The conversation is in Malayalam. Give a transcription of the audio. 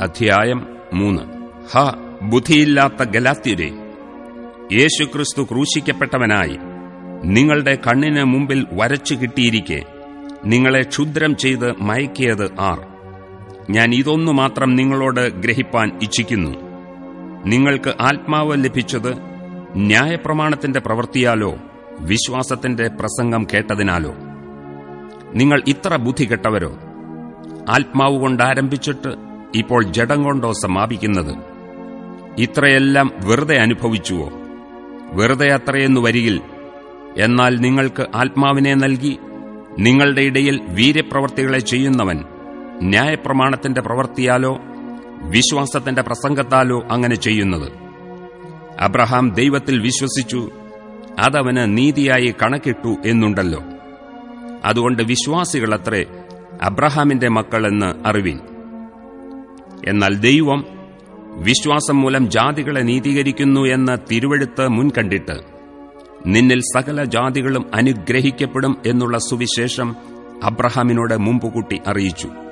അധ്യായം മൂന്ന്. ഹ ബുദ്ധിയില്ലാത്ത ഗലാത്യരെ യേശുക്രിസ്തു ക്രൂശിക്കപ്പെട്ടവനായി നിങ്ങളുടെ കണ്ണിന് മുമ്പിൽ വരച്ചു കിട്ടിയിരിക്കെ നിങ്ങളെ ക്ഷുദ്രം ചെയ്ത് മയക്കിയത് ആർ. ഞാൻ ഇതൊന്നു മാത്രം നിങ്ങളോട് ഗ്രഹിപ്പാൻ ഇച്ഛിക്കുന്നു. നിങ്ങൾക്ക് ആത്മാവ് ലഭിച്ചത് ന്യായപ്രമാണത്തിന്റെ പ്രവൃത്തിയാലോ വിശ്വാസത്തിന്റെ പ്രസംഗം കേട്ടതിനാലോ? നിങ്ങൾ ഇത്ര ബുദ്ധി കെട്ടവരോ ആത്മാവ് കൊണ്ടാരംഭിച്ചിട്ട് ഇപ്പോൾ ജഡം കൊണ്ടോ സമാപിക്കുന്നത്? ഇത്രയെല്ലാം വെറുതെ അനുഭവിച്ചുവോ? വെറുതെ അത്രയെന്നു വരികിൽ എന്നാൽ നിങ്ങൾക്ക് ആത്മാവിനെ നൽകി നിങ്ങളുടെ ഇടയിൽ വീര്യപ്രവർത്തികളെ ചെയ്യുന്നവൻ ന്യായപ്രമാണത്തിന്റെ പ്രവൃത്തിയാലോ വിശ്വാസത്തിന്റെ പ്രസംഗത്താലോ അങ്ങനെ ചെയ്യുന്നത്. അബ്രഹാം ദൈവത്തിൽ വിശ്വസിച്ചു അതവന് നീതിയായി കണക്കിട്ടു എന്നുണ്ടല്ലോ. അതുകൊണ്ട് വിശ്വാസികളത്രേ അബ്രഹാമിന്റെ മക്കളെന്ന് അറിവിൻ. എന്നാൽ ദൈവം വിശ്വാസം മൂലം ജാതികളെ നീതീകരിക്കുന്നു എന്ന തിരുവെടുത്ത് മുൻകണ്ടിട്ട് നിന്നിൽ സകല ജാതികളും അനുഗ്രഹിക്കപ്പെടും എന്നുള്ള സുവിശേഷം അബ്രഹാമിനോട് മുമ്പുകൂട്ടി അറിയിച്ചു.